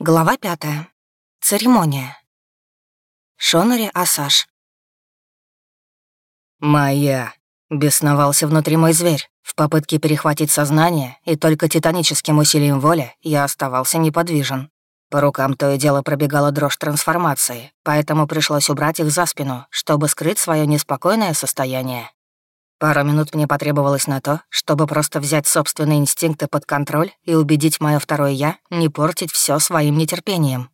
Глава пятая. Церемония. Шонари Асаш. «Моя!» — бесновался внутри мой зверь. В попытке перехватить сознание, и только титаническим усилием воли я оставался неподвижен. По рукам то и дело пробегала дрожь трансформации, поэтому пришлось убрать их за спину, чтобы скрыть свое неспокойное состояние. Пару минут мне потребовалось на то, чтобы просто взять собственные инстинкты под контроль и убедить мое второе «я» не портить все своим нетерпением.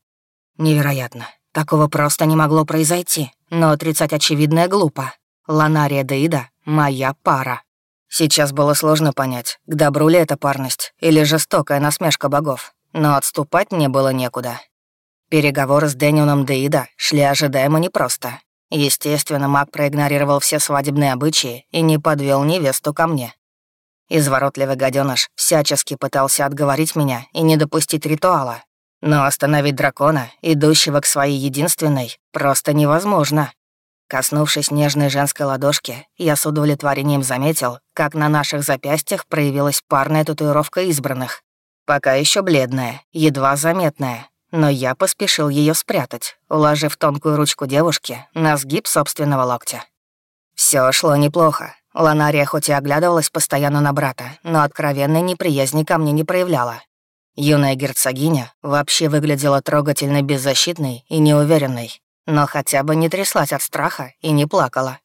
Невероятно. Такого просто не могло произойти, но отрицать очевидное глупо. Ланария Деида — моя пара. Сейчас было сложно понять, к добру ли эта парность или жестокая насмешка богов, но отступать мне было некуда. Переговоры с Дэнионом Деида шли ожидаемо непросто, Естественно, маг проигнорировал все свадебные обычаи и не подвел невесту ко мне. Изворотливый гаденыш всячески пытался отговорить меня и не допустить ритуала. Но остановить дракона, идущего к своей единственной, просто невозможно. Коснувшись нежной женской ладошки, я с удовлетворением заметил, как на наших запястьях проявилась парная татуировка избранных. Пока еще бледная, едва заметная, но я поспешил ее спрятать, уложив тонкую ручку девушки на сгиб собственного локтя. Все шло неплохо. Ланария хоть и оглядывалась постоянно на брата, но откровенной неприязни ко мне не проявляла. Юная герцогиня вообще выглядела трогательно беззащитной и неуверенной, но хотя бы не тряслась от страха и не плакала.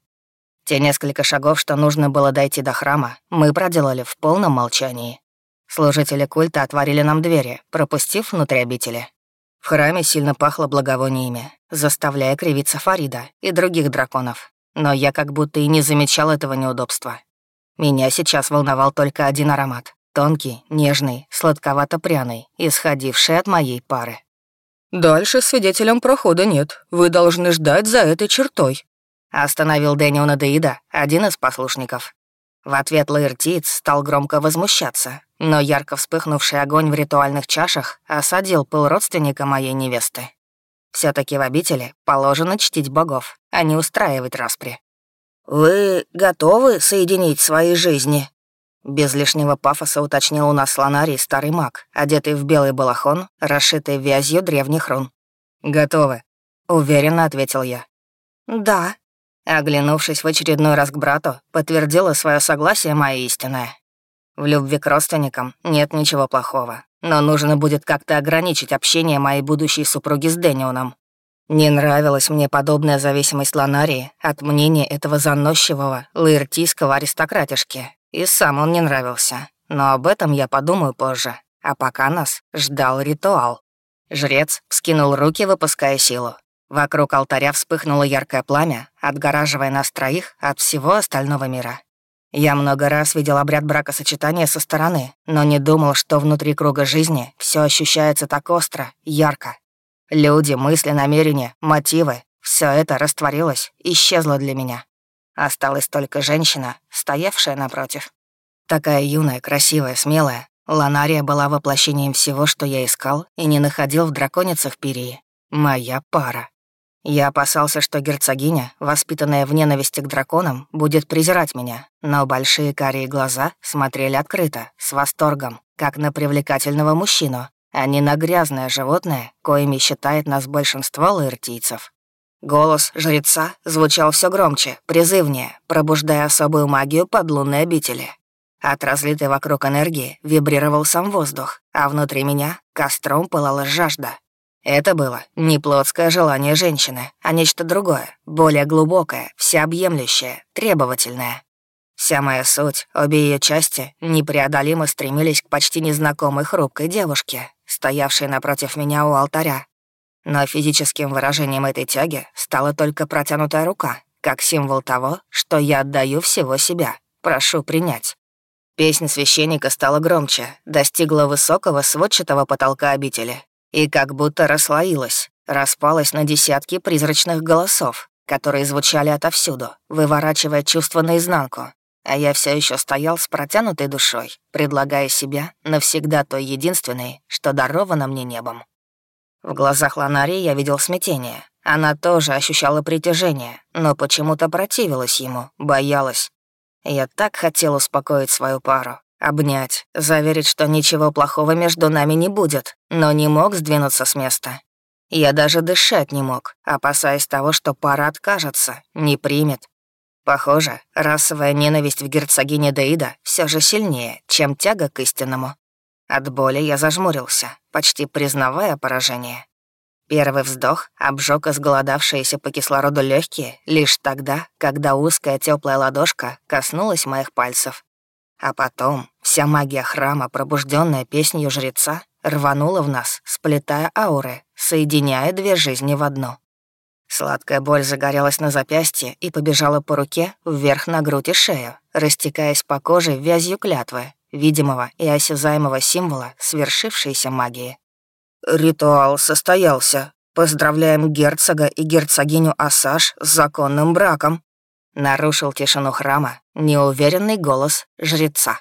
Те несколько шагов, что нужно было дойти до храма, мы проделали в полном молчании. Служители культа отворили нам двери, пропустив внутрь обители. В храме сильно пахло благовониями, заставляя кривиться Фарида и других драконов. Но я как будто и не замечал этого неудобства. Меня сейчас волновал только один аромат. Тонкий, нежный, сладковато-пряный, исходивший от моей пары. «Дальше свидетелям прохода нет. Вы должны ждать за этой чертой», — остановил Дэниона Деида, один из послушников. В ответ Лаэртиец стал громко возмущаться, но ярко вспыхнувший огонь в ритуальных чашах осадил пыл родственника моей невесты. все таки в обители положено чтить богов, а не устраивать распри. «Вы готовы соединить свои жизни?» Без лишнего пафоса уточнил у нас слонарий старый маг, одетый в белый балахон, расшитый вязью древних рун. «Готовы», — уверенно ответил я. «Да», Оглянувшись в очередной раз к брату, подтвердила свое согласие моя истинная. В любви к родственникам нет ничего плохого, но нужно будет как-то ограничить общение моей будущей супруги с Дэнионом. Не нравилась мне подобная зависимость Ланарии от мнения этого заносчивого лаэртийского аристократишки, и сам он не нравился. Но об этом я подумаю позже, а пока нас ждал ритуал. Жрец вскинул руки, выпуская силу. Вокруг алтаря вспыхнуло яркое пламя, отгораживая нас троих от всего остального мира. Я много раз видел обряд бракосочетания со стороны, но не думал, что внутри круга жизни все ощущается так остро, ярко. Люди, мысли, намерения, мотивы — все это растворилось, исчезло для меня. Осталась только женщина, стоявшая напротив. Такая юная, красивая, смелая. Ланария была воплощением всего, что я искал и не находил в драконицах Пирии. Моя пара. Я опасался, что герцогиня, воспитанная в ненависти к драконам, будет презирать меня, но большие карие глаза смотрели открыто, с восторгом, как на привлекательного мужчину, а не на грязное животное, коими считает нас большинство лаэртийцев. Голос жреца звучал все громче, призывнее, пробуждая особую магию подлунной обители. От разлитой вокруг энергии вибрировал сам воздух, а внутри меня костром пылала жажда, это было не плотское желание женщины, а нечто другое, более глубокое, всеобъемлющее, требовательное. Вся моя суть, обе ее части, непреодолимо стремились к почти незнакомой хрупкой девушке, стоявшей напротив меня у алтаря. Но физическим выражением этой тяги стала только протянутая рука, как символ того, что я отдаю всего себя, прошу принять. Песнь священника стала громче, достигла высокого сводчатого потолка обители, и как будто расслоилась, распалась на десятки призрачных голосов, которые звучали отовсюду, выворачивая чувства наизнанку. А я все еще стоял с протянутой душой, предлагая себя навсегда той единственной, что даровано мне небом. В глазах Ланари я видел смятение. Она тоже ощущала притяжение, но почему-то противилась ему, боялась. Я так хотел успокоить свою пару, Обнять, заверить, что ничего плохого между нами не будет, но не мог сдвинуться с места. Я даже дышать не мог, опасаясь того, что пара откажется, не примет. Похоже, расовая ненависть в герцогине Деида все же сильнее, чем тяга к истинному. От боли я зажмурился, почти признавая поражение. Первый вздох обжег изголодавшиеся по кислороду легкие лишь тогда, когда узкая теплая ладошка коснулась моих пальцев. А потом вся магия храма, пробужденная песнью жреца, рванула в нас, сплетая ауры, соединяя две жизни в одну. Сладкая боль загорелась на запястье и побежала по руке вверх на грудь и шею, растекаясь по коже вязью клятвы, видимого и осязаемого символа свершившейся магии. «Ритуал состоялся. Поздравляем герцога и герцогиню Асаш с законным браком», нарушил тишину храма неуверенный голос жреца.